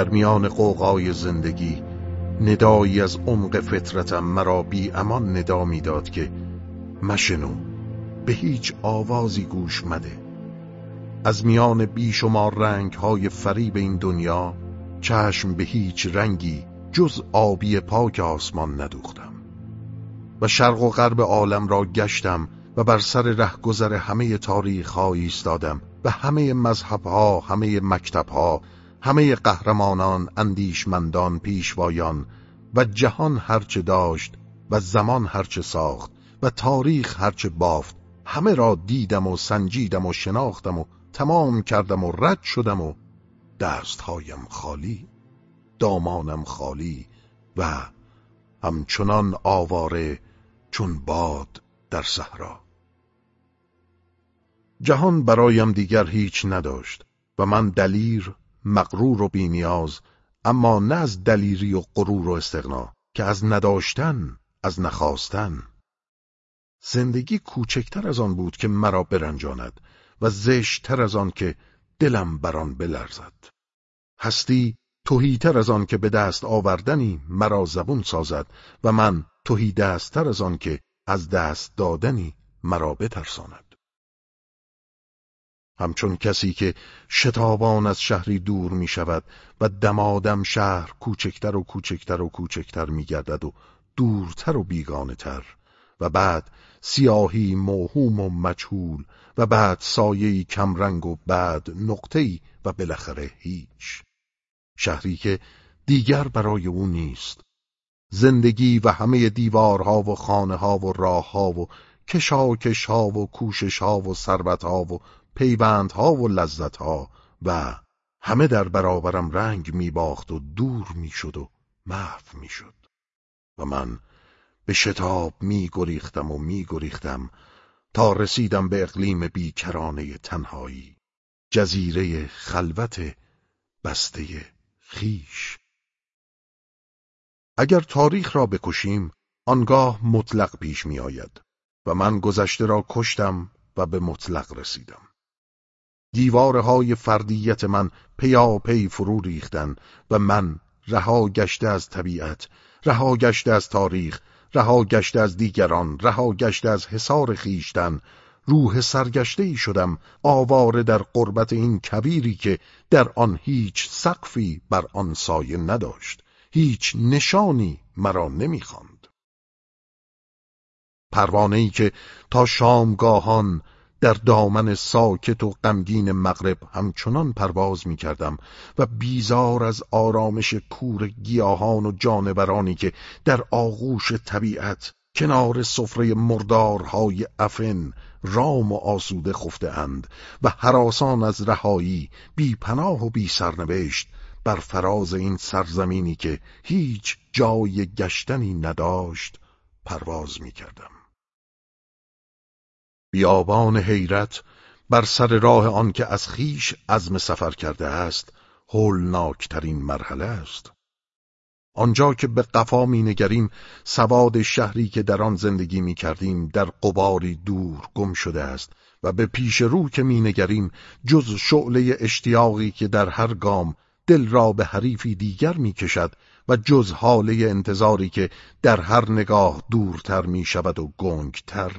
در میان قوقای زندگی ندایی از عمق فطرتم مرا بی امان ندا می‌داد که مشنو به هیچ آوازی گوش مده. از میان بیشمار رنگ های فریب این دنیا چشم به هیچ رنگی جز آبی پاک آسمان ندوختم. و شرق و غرب عالم را گشتم و بر سر رهگذر همه تاریخ ها ایستادم و همه مذهب ها، همه مکتب ها، همه قهرمانان، اندیشمندان، پیشوایان و جهان هرچه داشت و زمان هرچه ساخت و تاریخ هرچه بافت همه را دیدم و سنجیدم و شناختم و تمام کردم و رد شدم و دستهایم خالی دامانم خالی و همچنان آواره چون باد در صحرا. جهان برایم دیگر هیچ نداشت و من دلیر مغرور و بینیاز اما نه از دلیری و غرور و استغنا که از نداشتن از نخواستن. زندگی کوچکتر از آن بود که مرا برنجاند و زشتتر از آن که دلم بران بلرزد. هستی توهیتر از آن که به دست آوردنی مرا زبون سازد و من توهی دستتر از آن که از دست دادنی مرا بترساند. همچون کسی که شتابان از شهری دور می شود و دمادم شهر کوچکتر و کوچکتر و کوچکتر می گردد و دورتر و بیگانه تر و بعد سیاهی موهوم و مجهول و بعد سایهی کمرنگ و بعد نقطه‌ای و بالاخره هیچ. شهری که دیگر برای او نیست. زندگی و همه دیوارها و خانه ها و راه ها و کشاکش ها و کوشش ها و ثروت ها و پیوندها و لذتها و همه در برابرم رنگ میباخت و دور می‌شد و محو می‌شد. و من به شتاب میگریختم و میگریختم تا رسیدم به اقلیم بیکرانه تنهایی جزیره خلوت بسته خیش. اگر تاریخ را بکشیم آنگاه مطلق پیش می آید و من گذشته را کشتم و به مطلق رسیدم. دیوارهای فردیت من پیاپی فرو ریختن و من رها گشته از طبیعت رها گشته از تاریخ رها گشته از دیگران رها گشته از حصار خیشتن روح سرگشته ای شدم آواره در قربت این کبیری که در آن هیچ سقفی بر آن سایه نداشت هیچ نشانی مرا نمی‌خواند. پروانه ای که تا شامگاهان در دامن ساکت و غمگین مغرب همچنان پرواز می کردم و بیزار از آرامش کور گیاهان و جانورانی که در آغوش طبیعت کنار سفره مردارهای افن رام و آسوده خفته اند و حراسان از رهایی بی پناه و بی سرنوشت بر فراز این سرزمینی که هیچ جای گشتنی نداشت پرواز می کردم. بیابان حیرت بر سر راه آن که از خیش عزم سفر کرده است هولناکترین مرحله است. آنجا که به قفا می نگریم سواد شهری که در آن زندگی می کردیم در قباری دور گم شده است و به پیش رو که می نگریم جز شعله اشتیاقی که در هر گام دل را به حریفی دیگر می کشد و جز حاله انتظاری که در هر نگاه دورتر می شود و گنگتر.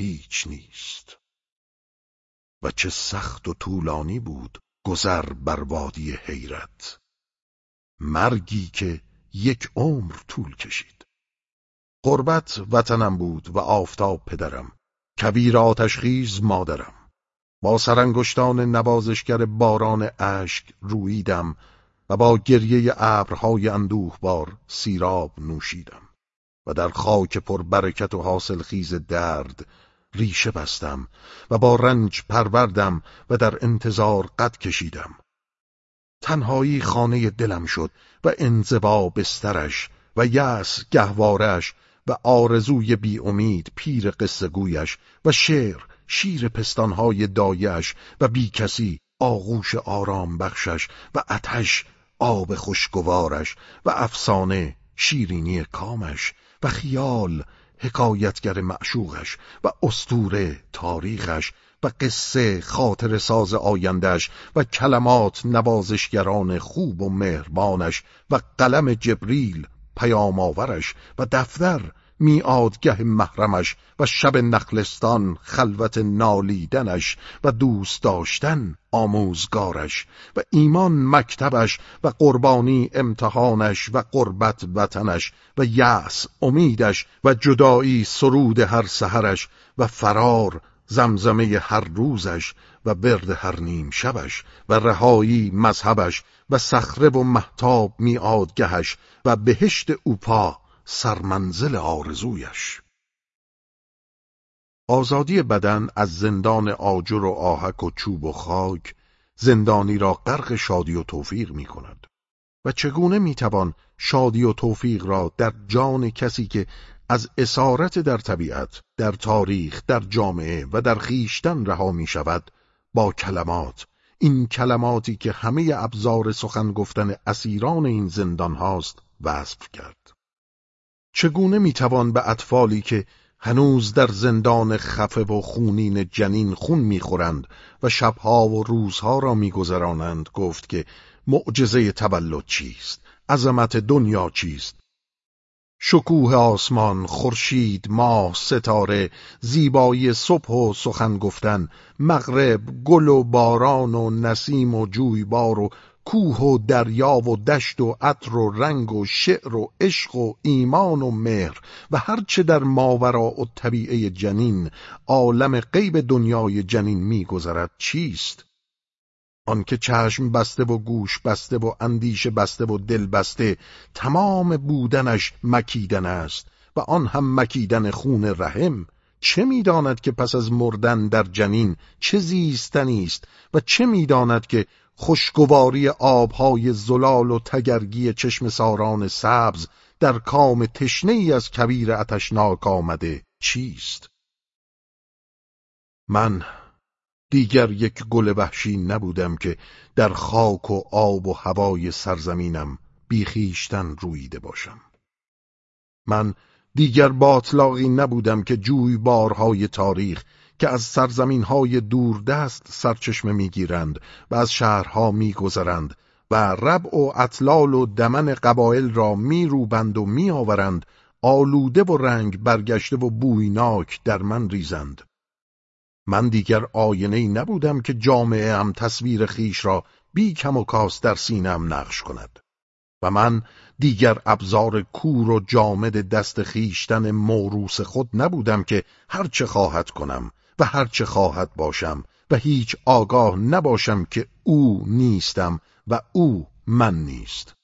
هیچ نیست. و چه سخت و طولانی بود گذر بر وادی حیرت. مرگی که یک عمر طول کشید. قربت وطنم بود و آفتاب پدرم کبیر آتشخیز مادرم. با سرانگشتان نوازشگر باران اشک رویدم و با گریه ابرهای اندوهبار سیراب نوشیدم. و در خاک پر برکت و حاصل خیز درد ریشه بستم و با رنج پروردم و در انتظار قد کشیدم. تنهایی خانه دلم شد و انزوا بسترش و یأس گهوارش و آرزوی بی امید پیر قصه و شعر شیر پستانهای دایش و بی کسی آغوش آرام بخشش و اتش آب خوشگوارش و افسانه شیرینی کامش و خیال حکایتگر معشوقش و استوره تاریخش و قصه خاطر ساز آیندش و کلمات نوازشگران خوب و مهربانش و قلم جبریل پیام آورش و دفتر میادگه محرمش و شب نخلستان خلوت نالیدنش و دوست داشتن آموزگارش و ایمان مکتبش و قربانی امتحانش و قربت وطنش و یأس امیدش و جدایی سرود هر سحرش و فرار زمزمه هر روزش و برد هر نیم شبش و رهایی مذهبش و صخره و محتاب میادگهش و بهشت اوپا سرمنزل آرزویش. آزادی بدن از زندان آجر و آهک و چوب و خاک زندانی را غرق شادی و توفیق می کند و چگونه می توان شادی و توفیق را در جان کسی که از اسارت در طبیعت، در تاریخ، در جامعه و در خیشتن رها می شود با کلمات این کلماتی که همه ابزار سخن گفتن اسیران این زندان هاست وصف کرد. چگونه می‌توان به اطفالی که هنوز در زندان خفه و خونین جنین خون می‌خورند و شبها و روزها را میگذرانند گفت که معجزه تولد چیست؟ عظمت دنیا چیست؟ شکوه آسمان، خورشید، ماه، ستاره، زیبایی صبح و سخن گفتن، مغرب، گل و باران و نسیم و جویبار و کوه و دریا و دشت و عطر و رنگ و شعر و عشق و ایمان و مهر و هرچه در ماورا و طبیعه جنین عالم غیب دنیای جنین میگذرد چیست؟ آنکه چشم بسته و گوش بسته و اندیشه بسته و دل بسته تمام بودنش مکیدن است و آن هم مکیدن خون رحم. چه می‌داند که پس از مردن در جنین چه زیستنی است و چه می‌داند که خوشگواری آبهای زلال و تگرگی چشم ساران سبز در کام تشنه ای از کبیر اتشناک آمده چیست؟ من دیگر یک گل وحشی نبودم که در خاک و آب و هوای سرزمینم بیخیشتن رویده باشم من دیگر باطلاقی نبودم که جویبارهای تاریخ که از سرزمین های دوردست سرچشمه می‌گیرند و از شهرها میگذرند و رب و اطلال و دمن قبایل را میروبند و میآورند آلوده و رنگ برگشته و بویناک در من ریزند. من دیگر آینه نبودم که جامعه هم تصویر خیش را بی کم و کاس در سینم نقش کند و من دیگر ابزار کور و جامد دست خیشتن موروس خود نبودم که هرچه خواهد کنم و هرچه خواهد باشم و هیچ آگاه نباشم که او نیستم و او من نیست.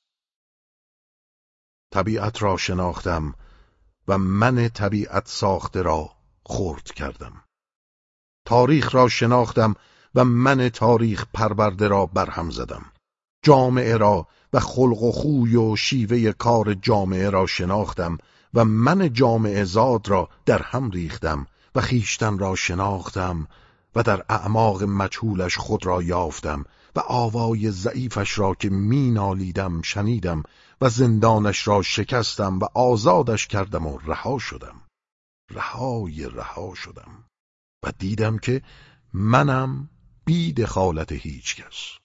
طبیعت را شناختم و من طبیعت ساخته را خورد کردم. تاریخ را شناختم و من تاریخ پرورده را برهم زدم. جامعه را و خلق و خوی و شیوه کار جامعه را شناختم و من جامعه زاد را در هم ریختم و خیشتن را شناختم و در اعماق مجهولش خود را یافتم و آوای ضعیفش را که مینالیدم شنیدم و زندانش را شکستم و آزادش کردم و رها شدم. رهای رها شدم و دیدم که منم بی دخالت هیچ کس.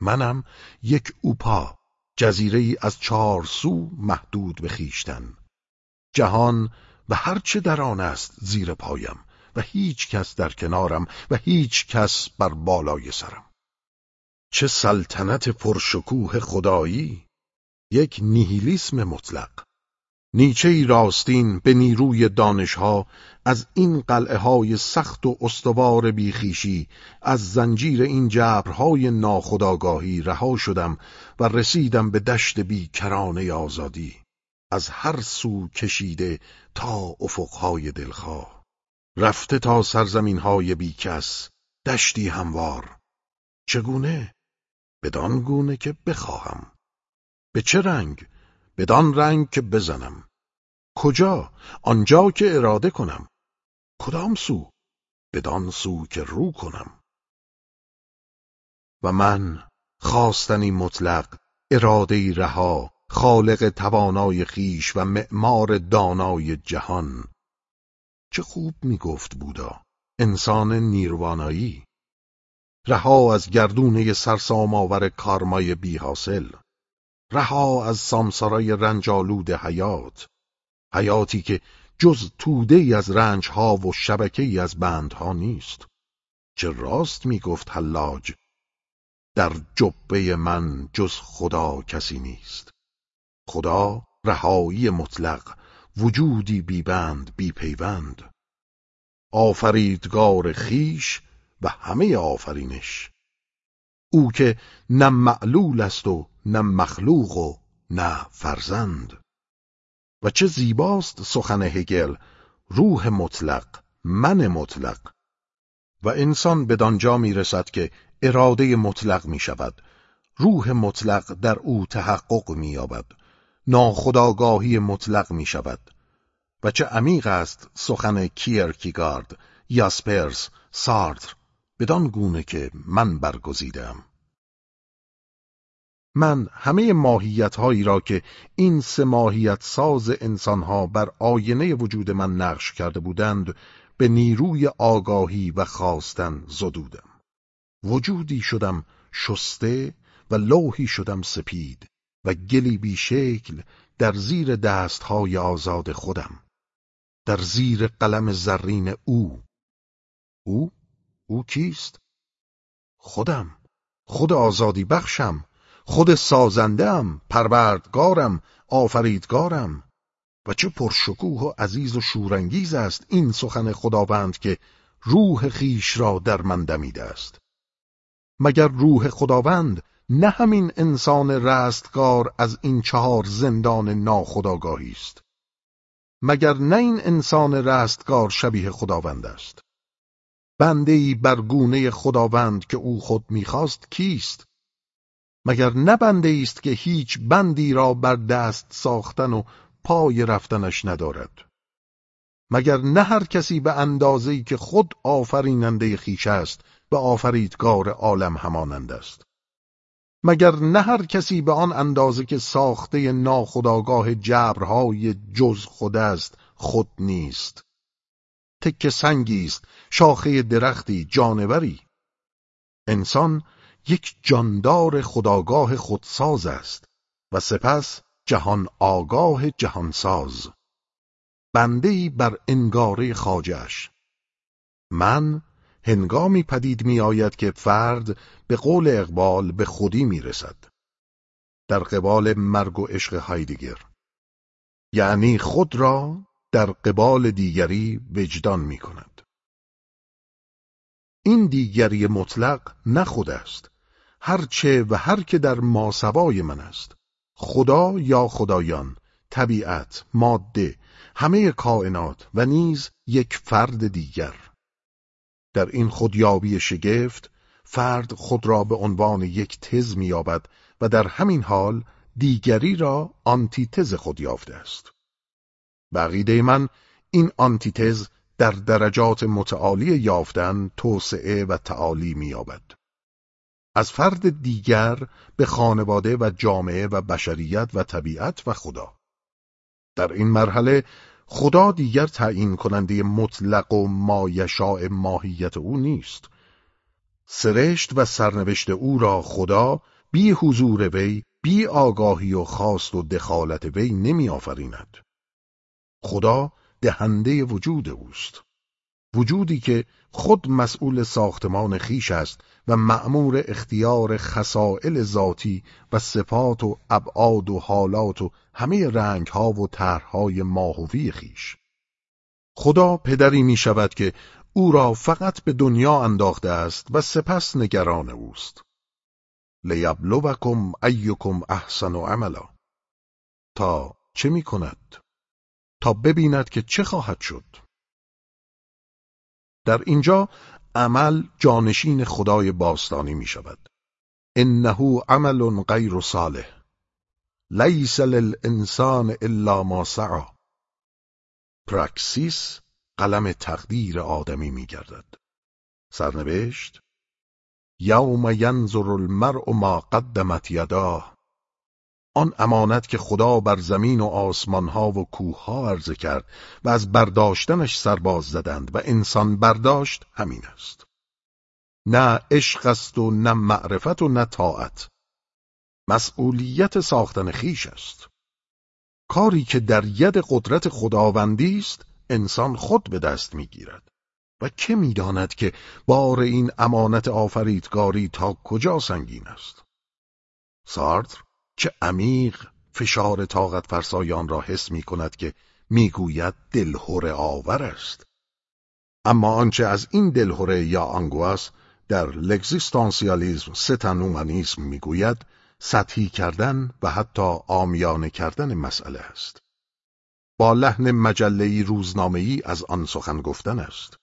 منم یک اوپا جزیره ای از چهار سو محدود به خیشتن جهان و هرچه در آن است زیر پایم و هیچ کس در کنارم و هیچ کس بر بالای سرم. چه سلطنت پرشکوه خدایی! یک نیهیلیسم مطلق. نیچه راستین به نیروی دانشها از این قلعه های سخت و استوار بیخیشی از زنجیر این جبرهای ناخداگاهی رها شدم و رسیدم به دشت بیکرانه آزادی. از هر سو کشیده تا افقهای دلخواه رفته تا سرزمینهای بیکس دشتی هموار چگونه؟ بدان گونه که بخواهم به چه رنگ؟ بدان رنگ که بزنم کجا؟ آنجا که اراده کنم کدام سو؟ بدان سو که رو کنم و من خواستنی مطلق اراده رها خالق توانای خیش و معمار دانای جهان. چه خوب می گفت بودا انسان نیروانایی. رها از گردونه سرسام آور کارمای بی حاصل رها از سامسارای رنجالود حیات. حیاتی که جز توده ای از رنج ها و شبکه ای از بندها نیست. چه راست می گفت حلاج؟ در جبه من جز خدا کسی نیست. خدا رهایی مطلق وجودی بیبند بی پیوند. آفریدگار خیش و همه آفرینش. او که نه معلول است و نه مخلوق و نه فرزند. و چه زیباست سخن هگل روح مطلق من مطلق. و انسان بدانجا می رسد که اراده مطلق می شود روح مطلق در او تحقق می یابد ناخداگاهی مطلق می شود و چه عمیق است سخن کیرکیگارد یاسپرس سارتر بدان گونه که من برگزیدم من همه ماهیت هایی را که این سه ماهیت ساز انسان ها بر آینه وجود من نقش کرده بودند به نیروی آگاهی و خواستن زدودم. وجودی شدم شسته و لوحی شدم سپید. و گلی بی شکل در زیر دستهای آزاد خودم در زیر قلم زرین او او؟ او کیست؟ خودم خود آزادی بخشم خود سازندم پروردگارم آفریدگارم و چه پرشکوه و عزیز و شورانگیز است این سخن خداوند که روح خیش را در من دمیده است مگر روح خداوند نه همین انسان رستگار از این چهار زندان ناخداگاهی است. مگر نه این انسان رستگار شبیه خداوند است؟ بنده ای بر گونه خداوند که او خود می‌خواست کیست؟ مگر نه بنده است که هیچ بندی را بر دست ساختن و پای رفتنش ندارد؟ مگر نه هر کسی به اندازه‌ای که خود آفریننده خیش است به آفریدگار عالم همانند است؟ مگر نه هر کسی به آن اندازه که ساخته ناخداگاه جبرهای جز خود است خود نیست؟ تک سنگی است شاخه درختی جانوری. انسان یک جاندار خداگاه خودساز است و سپس جهان آگاه جهانساز. بندهی بر انگاره خاجش من هنگامی پدید می آید که فرد به قول اقبال به خودی می رسد. در قبال مرگ و عشق هایدگر یعنی خود را در قبال دیگری وجدان می کند. این دیگری مطلق نه خود است هرچه و هر که در ماسوای من است خدا یا خدایان طبیعت ماده همه کائنات و نیز یک فرد دیگر در این خودیابی شگفت فرد خود را به عنوان یک تز مییابد و در همین حال دیگری را آنتیتز خود یافته است. بقیده من این آنتیتز در درجات متعالی یافتن توسعه و تعالی مییابد. از فرد دیگر به خانواده و جامعه و بشریت و طبیعت و خدا. در این مرحله خدا دیگر تعیین کننده مطلق و مایشاء ماهیت او نیست. سرشت و سرنوشت او را خدا بی حضور وی بی آگاهی و خواست و دخالت وی نمی آفریند خدا دهنده وجود اوست. وجودی که خود مسئول ساختمان خیش است و مأمور اختیار خسائل ذاتی و صفات و ابعاد و حالات و همه رنگ ها و طرحهای ماهوی خیش. خدا پدری می شود که او را فقط به دنیا انداخته است و سپس نگران اوست. لیبلوکم ایکم احسن و عملا. تا چه می کند؟ تا ببیند که چه خواهد شد. در اینجا عمل جانشین خدای باستانی می شود انه عمل غیر صالح. لیس للانسان الا ما سعا پراکسیس قلم تقدیر آدمی می گردد سرنوشت. یوم ینظر المرء ما قدمت یداه. آن امانت که خدا بر زمین و آسمانها و کوهها عرضه کرد و از برداشتنش سرباز زدند و انسان برداشت همین است. نه عشق است و نه معرفت و نه طاعت. مسئولیت ساختن خیش است. کاری که در ید قدرت خداوندی است انسان خود به دست می‌گیرد. و که می‌داند که بار این امانت آفریدگاری تا کجا سنگین است؟ سارتر چه عمیق فشار طاقت فرسایان را حس می کند که می‌گوید دلهور آور است. اما آنچه از این دلهوره یا آنگواس در لگزیستانسیالیزم ستنومانیسم می‌گوید سطحی کردن و حتی آمیانه کردن مسئله است. با لحن مجلهی روزنامهی از آن سخن گفتن است.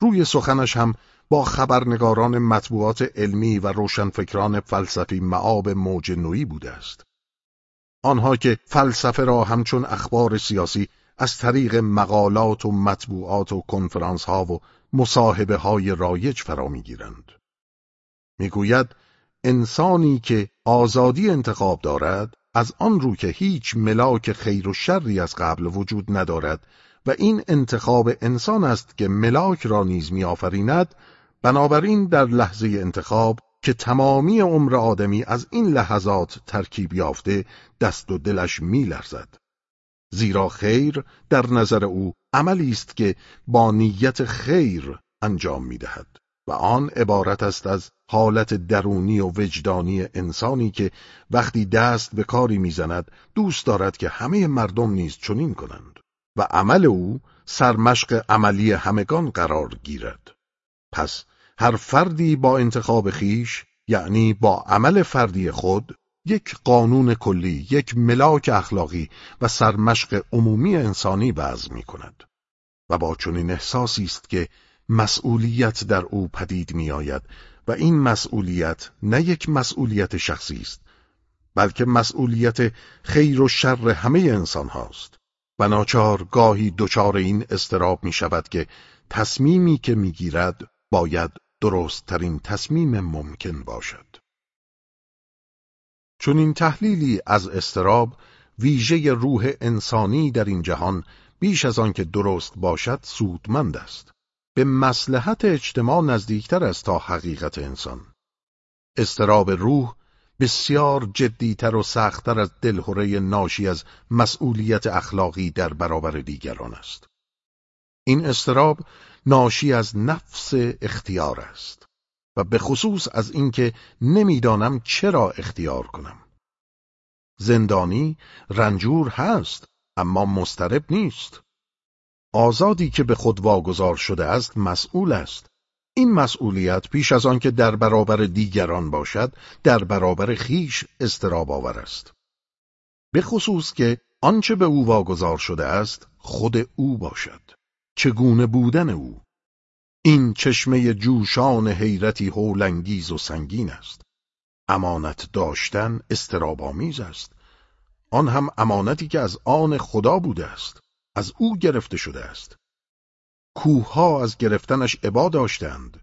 روی سخنش هم با خبرنگاران مطبوعات علمی و روشنفکران فلسفی معاب موج نوعی بوده است. آنها که فلسفه را همچون اخبار سیاسی از طریق مقالات و مطبوعات و کنفرانس ها و مصاحبه های رایج فرا می‌گیرند. می‌گوید انسانی که آزادی انتخاب دارد از آن رو که هیچ ملاک خیر و شری از قبل وجود ندارد و این انتخاب انسان است که ملاک را نیز میآفریند بنابراین در لحظه انتخاب که تمامی عمر آدمی از این لحظات ترکیب یافته دست و دلش میلرزد. زیرا خیر در نظر او عملی است که با نیت خیر انجام می‌دهد و آن عبارت است از حالت درونی و وجدانی انسانی که وقتی دست به کاری می‌زند دوست دارد که همه مردم نیز چنین کنند و عمل او سرمشق عملی همگان قرار گیرد. پس هر فردی با انتخاب خیش یعنی با عمل فردی خود یک قانون کلی، یک ملاک اخلاقی و سرمشق عمومی انسانی وضع می کند و با چنین احساسی است که مسئولیت در او پدید می آید و این مسئولیت نه یک مسئولیت شخصی است بلکه مسئولیت خیر و شر همه انسان هاست. و ناچار گاهی دچار این استراب می شود که تصمیمی که می گیرد باید درست ترین تصمیم ممکن باشد. چون این تحلیلی از استراب ویژه روح انسانی در این جهان بیش از آن که درست باشد سودمند است. به مسلحت اجتماع نزدیکتر است تا حقیقت انسان. استراب روح بسیار جدیتر و سختتر از دلهوره ناشی از مسئولیت اخلاقی در برابر دیگران است. این استراب ناشی از نفس اختیار است و به خصوص از اینکه نمی‌دانم چرا اختیار کنم. زندانی رنجور هست اما مسترب نیست. آزادی که به خود واگذار شده است مسئول است. این مسئولیت پیش از آن که در برابر دیگران باشد در برابر خیش استراب آور است. به خصوص که آنچه به او واگذار شده است خود او باشد. چگونه بودن او؟ این چشمه جوشان حیرتی هولنگیز و سنگین است. امانت داشتن استرابامیز است. آن هم امانتی که از آن خدا بوده است. از او گرفته شده است. کوهها از گرفتنش عبا داشتند.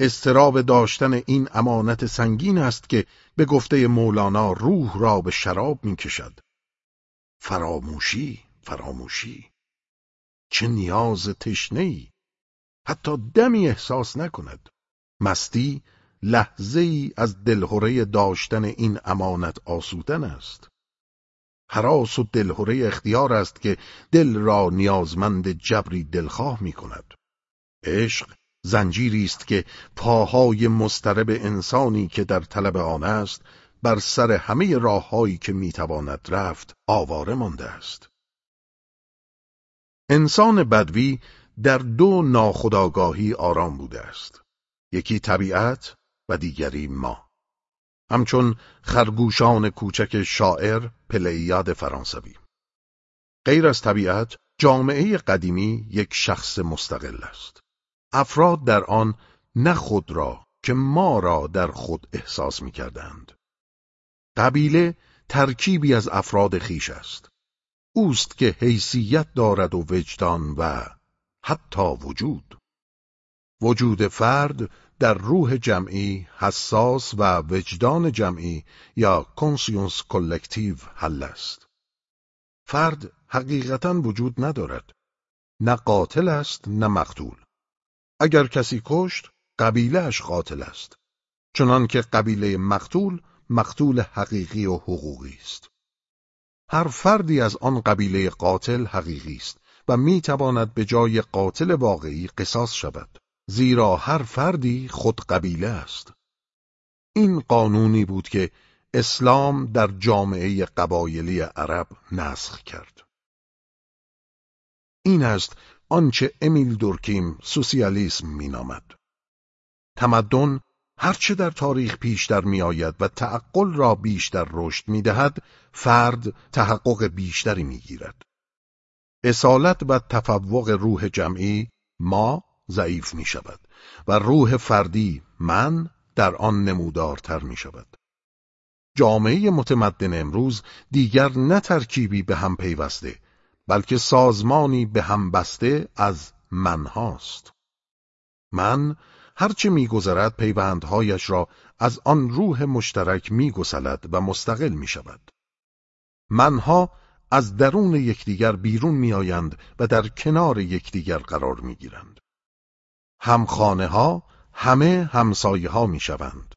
استراب داشتن این امانت سنگین است که به گفته مولانا روح را به شراب می کشد فراموشی فراموشی. چه نیاز تشنهی حتی دمی احساس نکند. مستی لحظه ای از دلهوره داشتن این امانت آسودن است. حراس و دلهوره اختیار است که دل را نیازمند جبری دلخواه می کند عشق زنجیری است که پاهای مسترب انسانی که در طلب آن است بر سر همه راههایی که می‌تواند رفت آواره مانده است. انسان بدوی در دو ناخداگاهی آرام بوده است. یکی طبیعت و دیگری ما. همچون خرگوشان کوچک شاعر پلیاد فرانسوی. غیر از طبیعت جامعه قدیمی یک شخص مستقل است. افراد در آن نه خود را که ما را در خود احساس می کردند. قبیله ترکیبی از افراد خویش است. اوست که حیثیت دارد و وجدان و حتی وجود وجود فرد در روح جمعی حساس و وجدان جمعی یا conscience collective حل است. فرد حقیقتا وجود ندارد. نه قاتل است نه مقتول. اگر کسی کشت قبیلهش قاتل است. چنان که قبیله مقتول مقتول حقیقی و حقوقی است. هر فردی از آن قبیله قاتل حقیقی است و می تواند به جای قاتل واقعی قصاص شود. زیرا هر فردی خود قبیله است. این قانونی بود که اسلام در جامعه قبایلی عرب نسخ کرد. این است آنچه امیل دورکیم سوسیالیسم مینامد. تمدن هرچه در تاریخ پیش در می آید و تعقل را بیشتر رشد می دهد، فرد تحقق بیشتری می گیرد. اصالت و تفوق روح جمعی ما ضعیف می شود و روح فردی من در آن نمودارتر می شود. جامعه متمدن امروز دیگر نه ترکیبی به هم پیوسته بلکه سازمانی به هم بسته از من هاست. من هرچه میگذرد پیوندهایش را از آن روح مشترک میگسلد و مستقل می شود. منها از درون یکدیگر بیرون میآیند و در کنار یکدیگر قرار می‌گیرند. همخانه ها همه همسایه ها می شوند.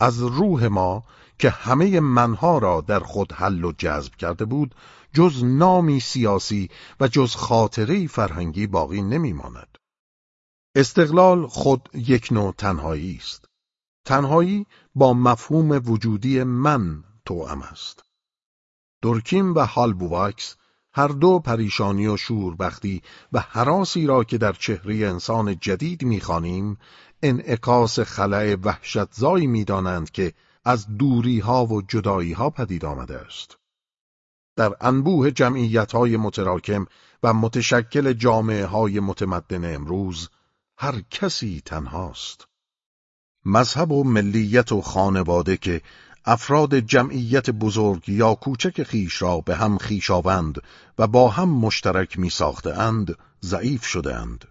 از روح ما که همه منها را در خود حل و جذب کرده بود جز نامی سیاسی و جز خاطره فرهنگی باقی نمی ماند. استقلال خود یک نوع تنهایی است. تنهایی با مفهوم وجودی من توأم است. دورکیم و هالبوواکس هر دو پریشانی و شوربختی و حراسی را که در چهره انسان جدید می‌خوانیم انعکاس خلع وحشتزایی می‌دانند که از دوری ها و جدایی ها پدید آمده است. در انبوه جمعیت های متراکم و متشکل جامعه های متمدن امروز هر کسی تنهاست. مذهب و ملیت و خانواده که افراد جمعیت بزرگ یا کوچک خیش را به هم خیشاوند و با هم مشترک می اند ضعیف شده اند.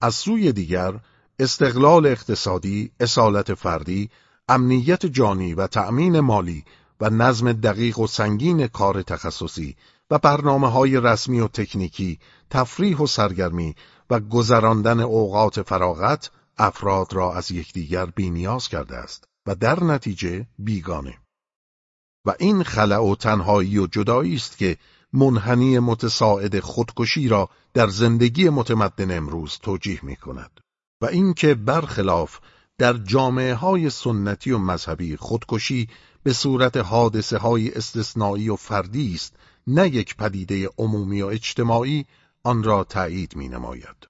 از سوی دیگر استقلال اقتصادی، اصالت فردی، امنیت جانی و تأمین مالی و نظم دقیق و سنگین کار تخصصی و برنامه های رسمی و تکنیکی، تفریح و سرگرمی و گذراندن اوقات فراغت افراد را از یکدیگر بینیاز کرده است. و در نتیجه بیگانه و این خلع و تنهایی و جدایی است که منحنی متساعد خودکشی را در زندگی متمدن امروز توجیه می کند و اینکه برخلاف در جامعه های سنتی و مذهبی خودکشی به صورت حادثه های استثنایی و فردی است نه یک پدیده عمومی و اجتماعی آن را تایید می نماید.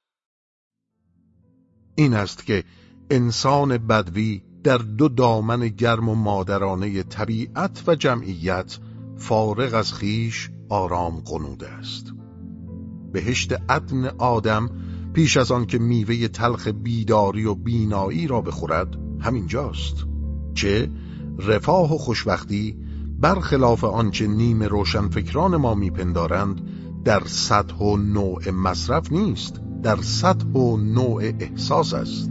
این است که انسان بدوی در دو دامن گرم و مادرانه طبیعت و جمعیت فارغ از خیش آرام قنوده است بهشت عدن آدم پیش از آن که میوه تلخ بیداری و بینایی را بخورد همینجاست چه رفاه و خوشبختی برخلاف آنچه نیم روشنفکران ما میپندارند در سطح و نوع مصرف نیست در سطح و نوع احساس است.